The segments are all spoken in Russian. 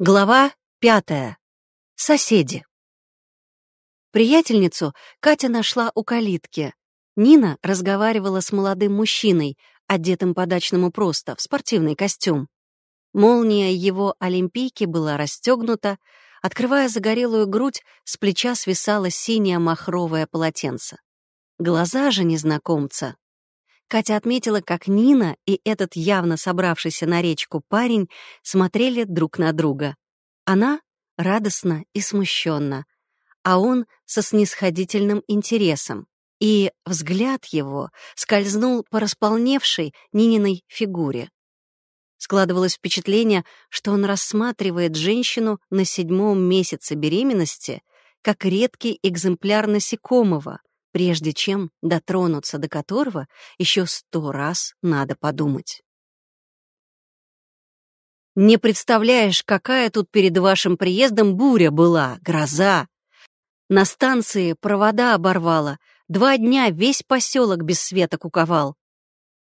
Глава пятая. Соседи. Приятельницу Катя нашла у калитки. Нина разговаривала с молодым мужчиной, одетым по-дачному просто, в спортивный костюм. Молния его олимпийки была расстегнута, открывая загорелую грудь, с плеча свисало синее махровое полотенце. Глаза же незнакомца Катя отметила, как Нина и этот явно собравшийся на речку парень смотрели друг на друга. Она радостно и смущенно, а он со снисходительным интересом. И взгляд его скользнул по располневшей Нининой фигуре. Складывалось впечатление, что он рассматривает женщину на седьмом месяце беременности как редкий экземпляр насекомого — прежде чем дотронуться до которого еще сто раз надо подумать. Не представляешь, какая тут перед вашим приездом буря была, гроза. На станции провода оборвала, два дня весь поселок без света куковал.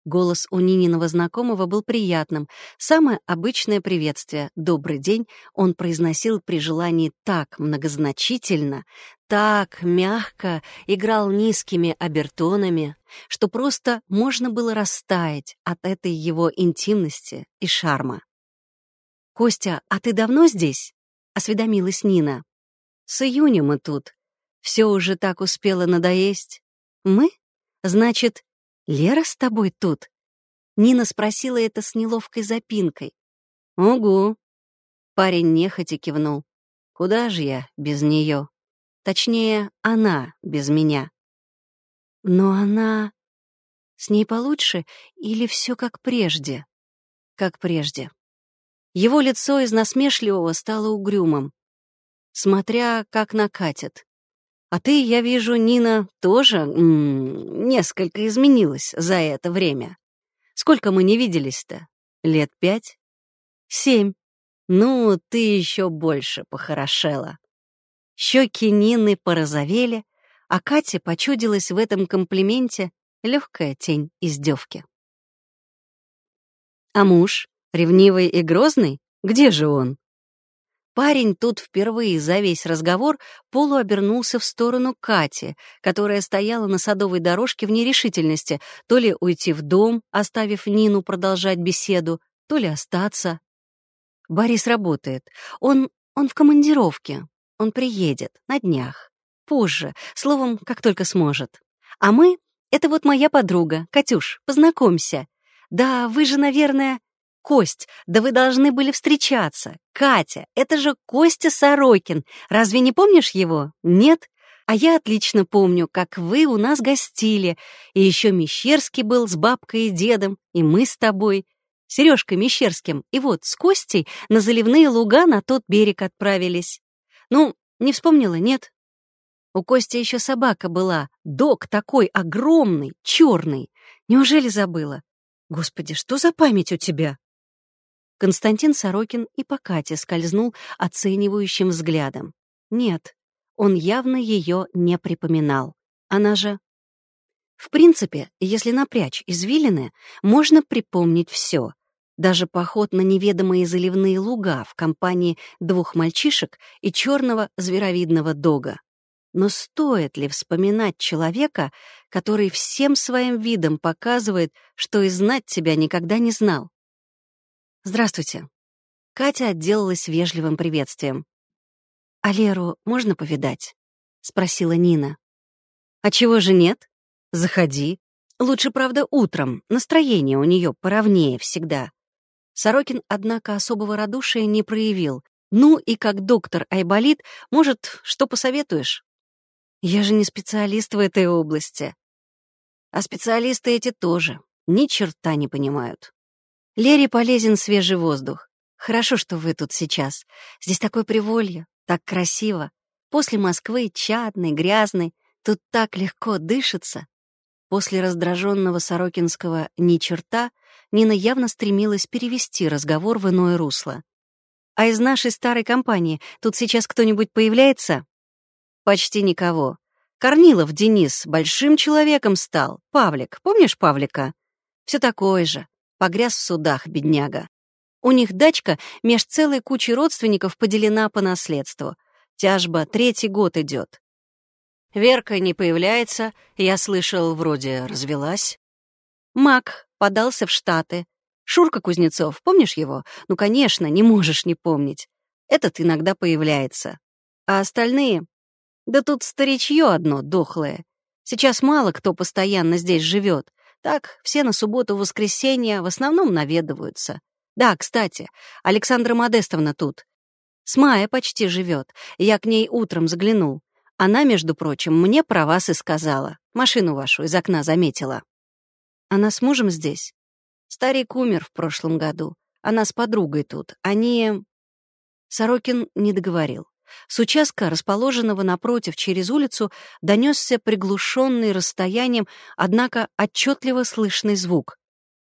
Голос у Нининого знакомого был приятным. Самое обычное приветствие «добрый день» он произносил при желании так многозначительно, так мягко играл низкими обертонами, что просто можно было растаять от этой его интимности и шарма. «Костя, а ты давно здесь?» — осведомилась Нина. «С июня мы тут. Все уже так успело надоесть. Мы? Значит, «Лера с тобой тут?» Нина спросила это с неловкой запинкой. «Угу». Парень нехотя кивнул. «Куда же я без нее? Точнее, она без меня». «Но она...» «С ней получше или все как прежде?» «Как прежде». Его лицо из насмешливого стало угрюмым. Смотря, как накатит. А ты, я вижу, Нина, тоже м -м, несколько изменилась за это время. Сколько мы не виделись-то? Лет пять? Семь. Ну, ты еще больше похорошела. Щеки Нины порозовели, а Кате почудилась в этом комплименте легкая тень издевки. А муж, ревнивый и грозный, где же он? Парень тут впервые за весь разговор полуобернулся в сторону Кати, которая стояла на садовой дорожке в нерешительности, то ли уйти в дом, оставив Нину продолжать беседу, то ли остаться. Борис работает. Он... он в командировке. Он приедет на днях. Позже, словом, как только сможет. А мы — это вот моя подруга, Катюш, познакомься. Да, вы же, наверное... Кость, да вы должны были встречаться. Катя, это же Костя Сорокин. Разве не помнишь его? Нет? А я отлично помню, как вы у нас гостили. И еще Мещерский был с бабкой и дедом, и мы с тобой. Сережкой Мещерским. И вот с Костей на заливные луга на тот берег отправились. Ну, не вспомнила, нет? У Кости еще собака была. Док такой огромный, черный. Неужели забыла? Господи, что за память у тебя? Константин Сорокин и по Кате скользнул оценивающим взглядом. Нет, он явно ее не припоминал. Она же... В принципе, если напрячь извилины, можно припомнить все. Даже поход на неведомые заливные луга в компании двух мальчишек и черного зверовидного дога. Но стоит ли вспоминать человека, который всем своим видом показывает, что и знать тебя никогда не знал? «Здравствуйте». Катя отделалась вежливым приветствием. «А Леру можно повидать?» — спросила Нина. «А чего же нет? Заходи. Лучше, правда, утром. Настроение у нее поровнее всегда». Сорокин, однако, особого радушия не проявил. «Ну и как доктор Айболит, может, что посоветуешь?» «Я же не специалист в этой области». «А специалисты эти тоже ни черта не понимают». Лере полезен свежий воздух. Хорошо, что вы тут сейчас. Здесь такое приволье, так красиво. После Москвы чадный, грязный, тут так легко дышится. После раздраженного Сорокинского «ни черта» Нина явно стремилась перевести разговор в иное русло. «А из нашей старой компании тут сейчас кто-нибудь появляется?» «Почти никого. Корнилов Денис большим человеком стал. Павлик, помнишь Павлика? Все такое же. Погряз в судах, бедняга. У них дачка меж целой кучей родственников поделена по наследству. Тяжба третий год идет. Верка не появляется, я слышал, вроде развелась. Мак подался в Штаты. Шурка Кузнецов, помнишь его? Ну, конечно, не можешь не помнить. Этот иногда появляется. А остальные? Да тут старичье одно, дохлое. Сейчас мало кто постоянно здесь живет. Так, все на субботу-воскресенье в основном наведываются. Да, кстати, Александра Модестовна тут. С мая почти живет. Я к ней утром заглянул. Она, между прочим, мне про вас и сказала. Машину вашу из окна заметила. Она с мужем здесь? Старик умер в прошлом году. Она с подругой тут. Они... Сорокин не договорил. С участка, расположенного напротив через улицу, донесся приглушенный расстоянием, однако отчетливо слышный звук.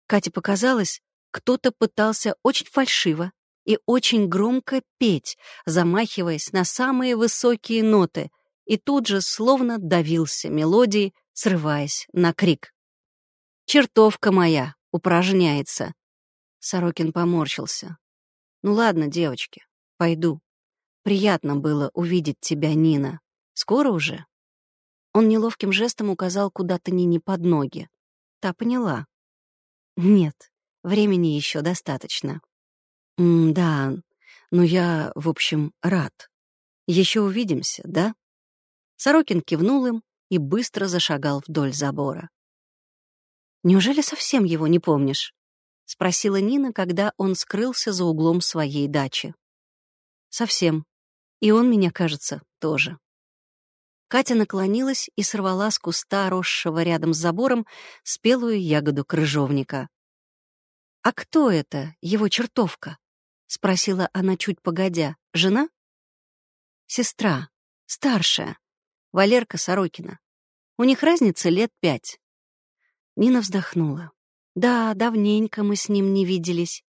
Кате показалось, кто-то пытался очень фальшиво и очень громко петь, замахиваясь на самые высокие ноты, и тут же словно давился мелодией, срываясь на крик. «Чертовка моя упражняется!» Сорокин поморщился. «Ну ладно, девочки, пойду. Приятно было увидеть тебя, Нина. Скоро уже?» Он неловким жестом указал куда-то Нине под ноги. Та поняла. «Нет, времени еще достаточно». М «Да, но я, в общем, рад. Еще увидимся, да?» Сорокин кивнул им и быстро зашагал вдоль забора. «Неужели совсем его не помнишь?» — спросила Нина, когда он скрылся за углом своей дачи. «Совсем», и он меня, кажется, тоже. Катя наклонилась и сорвала с куста, росшего рядом с забором, спелую ягоду крыжовника. «А кто это, его чертовка?» — спросила она чуть погодя. «Жена?» «Сестра, старшая, Валерка Сорокина. У них разница лет пять». Нина вздохнула. «Да, давненько мы с ним не виделись.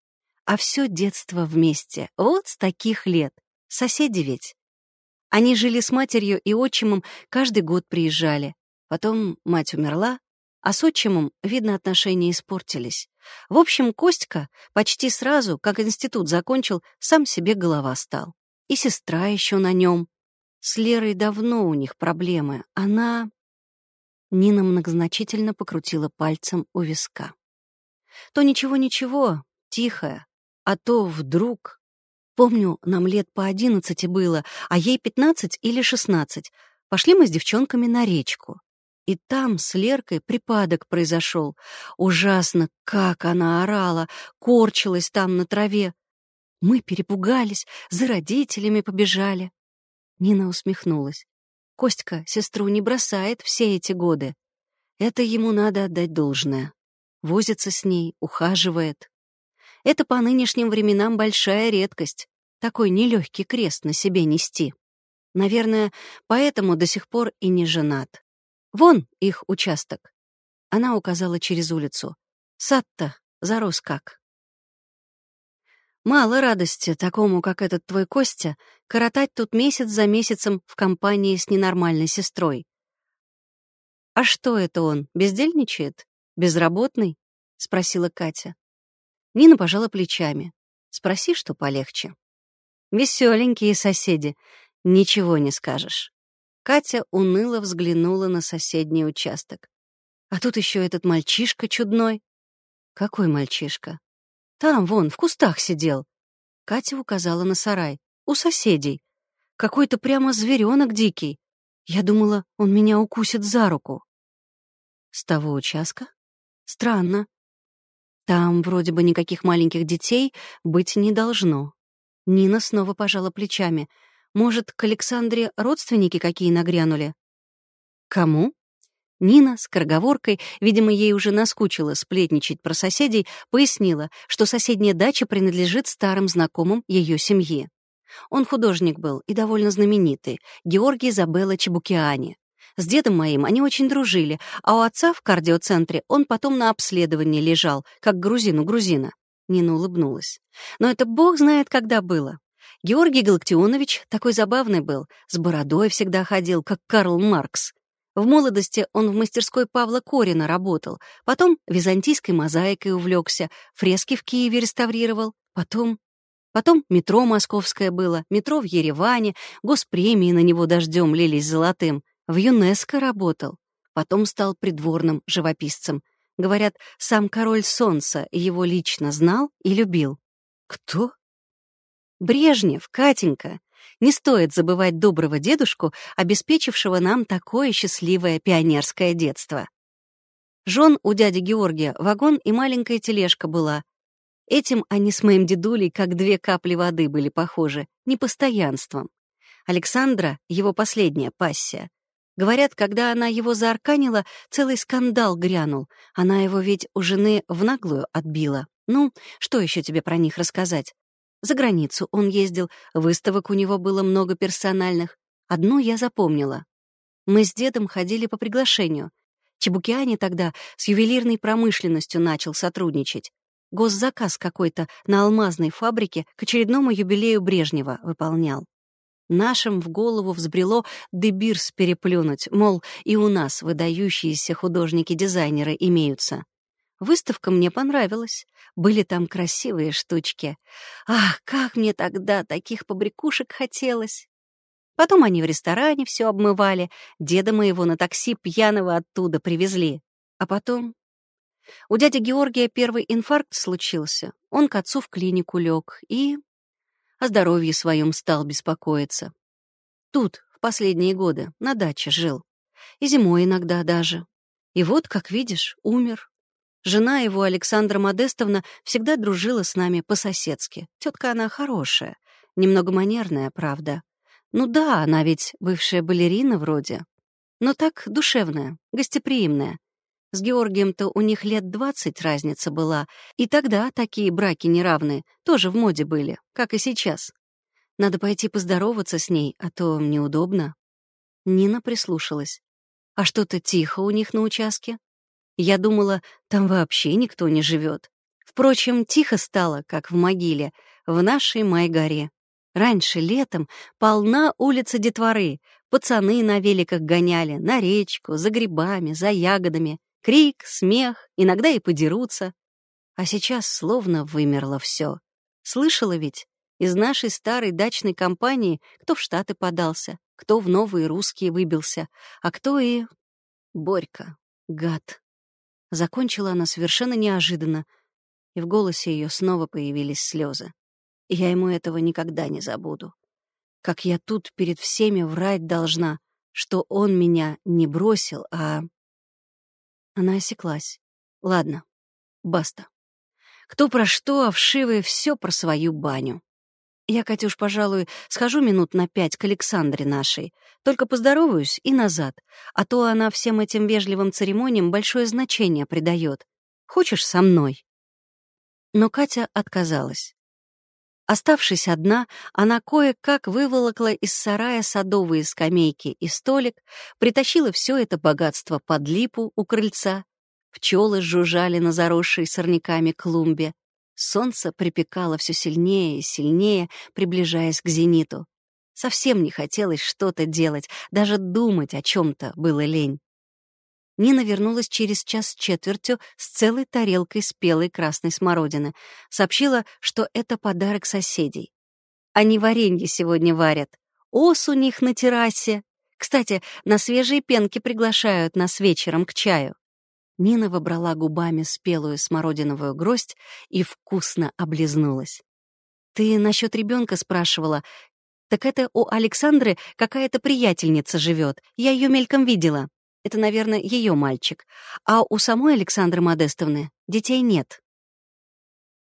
А все детство вместе, вот с таких лет. Соседи ведь. Они жили с матерью и отчимом, каждый год приезжали. Потом мать умерла, а с отчимом, видно, отношения испортились. В общем, Костька почти сразу, как институт закончил, сам себе голова стал. И сестра еще на нем. С Лерой давно у них проблемы. Она... Нина многозначительно покрутила пальцем у виска. То ничего-ничего, тихая, а то вдруг... Помню, нам лет по одиннадцати было, а ей пятнадцать или шестнадцать. Пошли мы с девчонками на речку. И там с Леркой припадок произошел. Ужасно, как она орала, корчилась там на траве. Мы перепугались, за родителями побежали. Нина усмехнулась. Костька сестру не бросает все эти годы. Это ему надо отдать должное. Возится с ней, ухаживает. Это по нынешним временам большая редкость. Такой нелегкий крест на себе нести. Наверное, поэтому до сих пор и не женат. Вон их участок. Она указала через улицу. Сад-то зарос как. Мало радости такому, как этот твой Костя, коротать тут месяц за месяцем в компании с ненормальной сестрой. «А что это он, бездельничает? Безработный?» — спросила Катя. Нина пожала плечами. Спроси, что полегче. Веселенькие соседи, ничего не скажешь. Катя уныло взглянула на соседний участок. А тут еще этот мальчишка чудной. Какой мальчишка? Там, вон, в кустах сидел. Катя указала на сарай. У соседей. Какой-то прямо зверенок дикий. Я думала, он меня укусит за руку. С того участка? Странно. Там вроде бы никаких маленьких детей быть не должно. Нина снова пожала плечами. Может, к Александре родственники какие нагрянули? Кому? Нина с корговоркой, видимо, ей уже наскучило сплетничать про соседей, пояснила, что соседняя дача принадлежит старым знакомым ее семьи. Он художник был и довольно знаменитый, Георгий Забелла Чебукиани. С дедом моим они очень дружили, а у отца в кардиоцентре он потом на обследовании лежал, как грузин у грузина. Нина улыбнулась. Но это бог знает, когда было. Георгий Галактионович такой забавный был, с бородой всегда ходил, как Карл Маркс. В молодости он в мастерской Павла Корина работал, потом византийской мозаикой увлекся, фрески в Киеве реставрировал, Потом... Потом метро московское было, метро в Ереване, госпремии на него дождем лились золотым. В ЮНЕСКО работал. Потом стал придворным живописцем. Говорят, сам король солнца его лично знал и любил. Кто? Брежнев, Катенька. Не стоит забывать доброго дедушку, обеспечившего нам такое счастливое пионерское детство. Жен у дяди Георгия вагон и маленькая тележка была. Этим они с моим дедулей как две капли воды были похожи, непостоянством. Александра — его последняя пассия. Говорят, когда она его заарканила, целый скандал грянул. Она его ведь у жены в наглую отбила. Ну, что еще тебе про них рассказать? За границу он ездил, выставок у него было много персональных. Одну я запомнила. Мы с дедом ходили по приглашению. Чебукиани тогда с ювелирной промышленностью начал сотрудничать. Госзаказ какой-то на алмазной фабрике к очередному юбилею Брежнева выполнял. Нашим в голову взбрело дебирс переплюнуть, мол, и у нас выдающиеся художники-дизайнеры имеются. Выставка мне понравилась. Были там красивые штучки. Ах, как мне тогда таких побрякушек хотелось! Потом они в ресторане все обмывали, деда моего на такси пьяного оттуда привезли. А потом... У дяди Георгия первый инфаркт случился. Он к отцу в клинику лег и... О здоровье своем стал беспокоиться. Тут, в последние годы, на даче жил. И зимой иногда даже. И вот, как видишь, умер. Жена его, Александра Модестовна, всегда дружила с нами по-соседски. Тетка она хорошая, немного манерная, правда. Ну да, она ведь бывшая балерина вроде. Но так душевная, гостеприимная. С Георгием-то у них лет двадцать разница была, и тогда такие браки неравные тоже в моде были, как и сейчас. Надо пойти поздороваться с ней, а то неудобно. Нина прислушалась. А что-то тихо у них на участке. Я думала, там вообще никто не живет. Впрочем, тихо стало, как в могиле, в нашей Майгаре. Раньше, летом, полна улица детворы. Пацаны на великах гоняли, на речку, за грибами, за ягодами. Крик, смех, иногда и подерутся. А сейчас словно вымерло все. Слышала ведь? Из нашей старой дачной компании кто в Штаты подался, кто в новые русские выбился, а кто и... Борька, гад. Закончила она совершенно неожиданно, и в голосе ее снова появились слезы. Я ему этого никогда не забуду. Как я тут перед всеми врать должна, что он меня не бросил, а... Она осеклась. Ладно, баста. Кто про что, а вшивые все про свою баню. Я, Катюш, пожалуй, схожу минут на пять к Александре нашей. Только поздороваюсь и назад, а то она всем этим вежливым церемониям большое значение придает. Хочешь со мной?» Но Катя отказалась. Оставшись одна, она кое-как выволокла из сарая садовые скамейки и столик, притащила все это богатство под липу у крыльца. Пчелы жужжали на заросшей сорняками клумбе. Солнце припекало все сильнее и сильнее, приближаясь к зениту. Совсем не хотелось что-то делать, даже думать о чем-то было лень. Нина вернулась через час с четвертью с целой тарелкой спелой красной смородины. Сообщила, что это подарок соседей. Они варенье сегодня варят. Ос у них на террасе. Кстати, на свежие пенки приглашают нас вечером к чаю. Нина выбрала губами спелую смородиновую гроздь и вкусно облизнулась. «Ты насчет ребенка спрашивала. Так это у Александры какая-то приятельница живет. Я ее мельком видела. Это, наверное, ее мальчик. А у самой Александры Модестовны детей нет».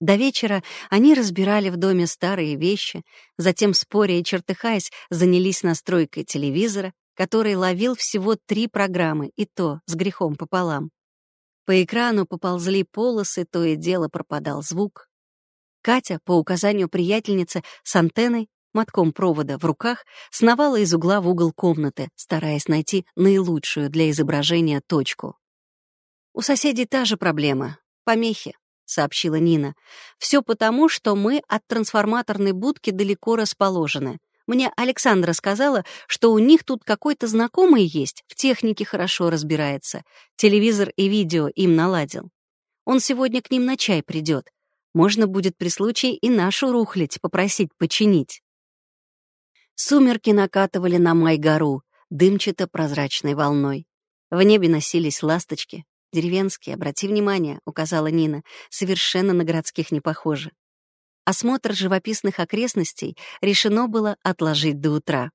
До вечера они разбирали в доме старые вещи, затем, споря и чертыхаясь, занялись настройкой телевизора, который ловил всего три программы, и то с грехом пополам. По экрану поползли полосы, то и дело пропадал звук. Катя, по указанию приятельницы, с антенной, мотком провода в руках, сновала из угла в угол комнаты, стараясь найти наилучшую для изображения точку. «У соседей та же проблема — помехи», — сообщила Нина. «Все потому, что мы от трансформаторной будки далеко расположены. Мне Александра сказала, что у них тут какой-то знакомый есть, в технике хорошо разбирается. Телевизор и видео им наладил. Он сегодня к ним на чай придет. Можно будет при случае и нашу рухлядь попросить починить. Сумерки накатывали на Май-гору дымчато-прозрачной волной. В небе носились ласточки. Деревенские, обрати внимание, указала Нина, совершенно на городских не похожи. Осмотр живописных окрестностей решено было отложить до утра.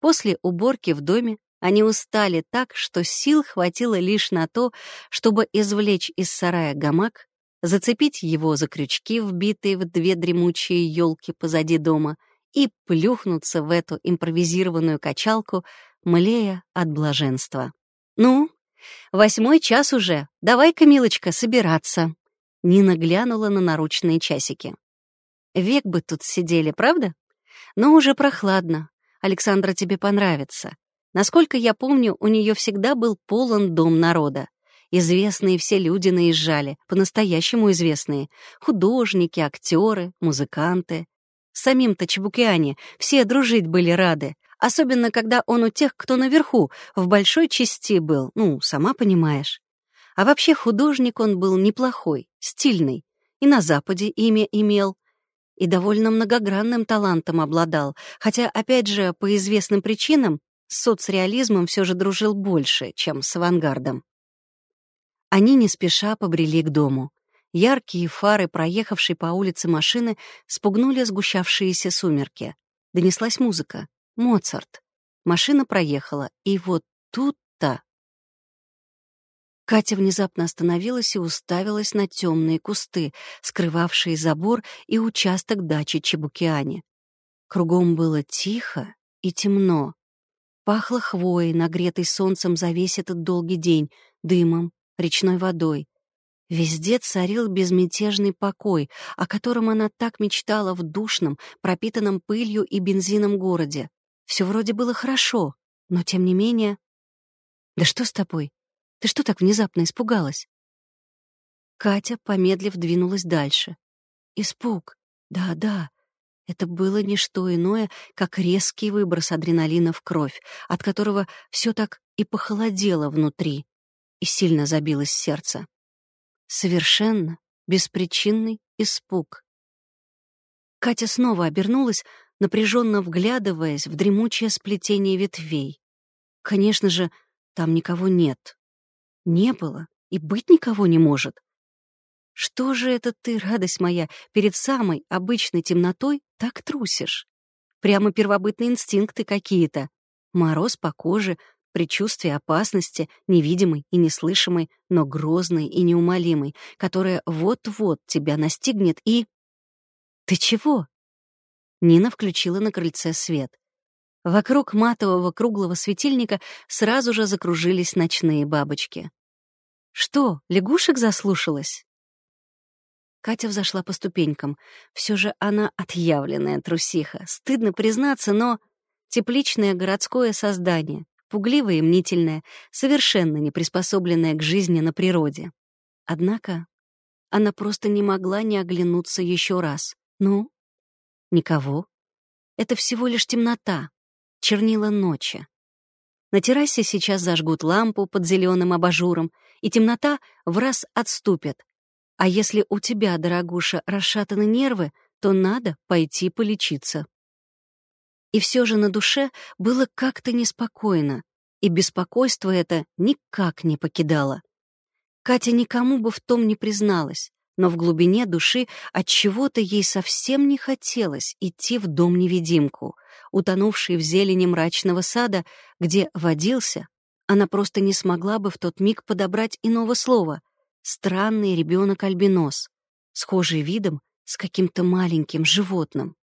После уборки в доме они устали так, что сил хватило лишь на то, чтобы извлечь из сарая гамак, зацепить его за крючки, вбитые в две дремучие елки позади дома, и плюхнуться в эту импровизированную качалку, млея от блаженства. «Ну, восьмой час уже. Давай-ка, милочка, собираться». Нина глянула на наручные часики. «Век бы тут сидели, правда? Но уже прохладно. Александра тебе понравится. Насколько я помню, у нее всегда был полон дом народа. Известные все люди наезжали, по-настоящему известные. Художники, актеры, музыканты. Самим-то Чебукиане все дружить были рады, особенно когда он у тех, кто наверху, в большой части был, ну, сама понимаешь. А вообще художник он был неплохой, стильный, и на Западе имя имел, и довольно многогранным талантом обладал, хотя, опять же, по известным причинам, с соцреализмом все же дружил больше, чем с авангардом. Они не спеша побрели к дому. Яркие фары, проехавшей по улице машины, спугнули сгущавшиеся сумерки. Донеслась музыка. Моцарт. Машина проехала, и вот тут-то... Катя внезапно остановилась и уставилась на темные кусты, скрывавшие забор и участок дачи Чебукиани. Кругом было тихо и темно. Пахло хвоей, нагретой солнцем за весь этот долгий день, дымом, речной водой. Везде царил безмятежный покой, о котором она так мечтала в душном, пропитанном пылью и бензином городе. Все вроде было хорошо, но тем не менее... «Да что с тобой? Ты что так внезапно испугалась?» Катя, помедлив, двинулась дальше. Испуг. Да-да, это было не что иное, как резкий выброс адреналина в кровь, от которого все так и похолодело внутри, и сильно забилось сердце. Совершенно беспричинный испуг. Катя снова обернулась, напряженно вглядываясь в дремучее сплетение ветвей. Конечно же, там никого нет. Не было и быть никого не может. Что же это ты, радость моя, перед самой обычной темнотой так трусишь? Прямо первобытные инстинкты какие-то. Мороз по коже, предчувствие опасности, невидимой и неслышимой, но грозной и неумолимой, которая вот-вот тебя настигнет и... «Ты чего?» Нина включила на крыльце свет. Вокруг матового круглого светильника сразу же закружились ночные бабочки. «Что, лягушек заслушалась?» Катя взошла по ступенькам. Все же она отъявленная трусиха. Стыдно признаться, но... Тепличное городское создание пугливое и мнительное, совершенно не приспособленное к жизни на природе. Однако она просто не могла не оглянуться еще раз. Ну? Никого. Это всего лишь темнота, чернила ночи. На террасе сейчас зажгут лампу под зеленым абажуром, и темнота в раз отступит. А если у тебя, дорогуша, расшатаны нервы, то надо пойти полечиться. И все же на душе было как-то неспокойно, и беспокойство это никак не покидало. Катя никому бы в том не призналась, но в глубине души от чего-то ей совсем не хотелось идти в дом-невидимку, утонувший в зелени мрачного сада, где водился, она просто не смогла бы в тот миг подобрать иного слова. Странный ребенок-альбинос, схожий видом с каким-то маленьким животным.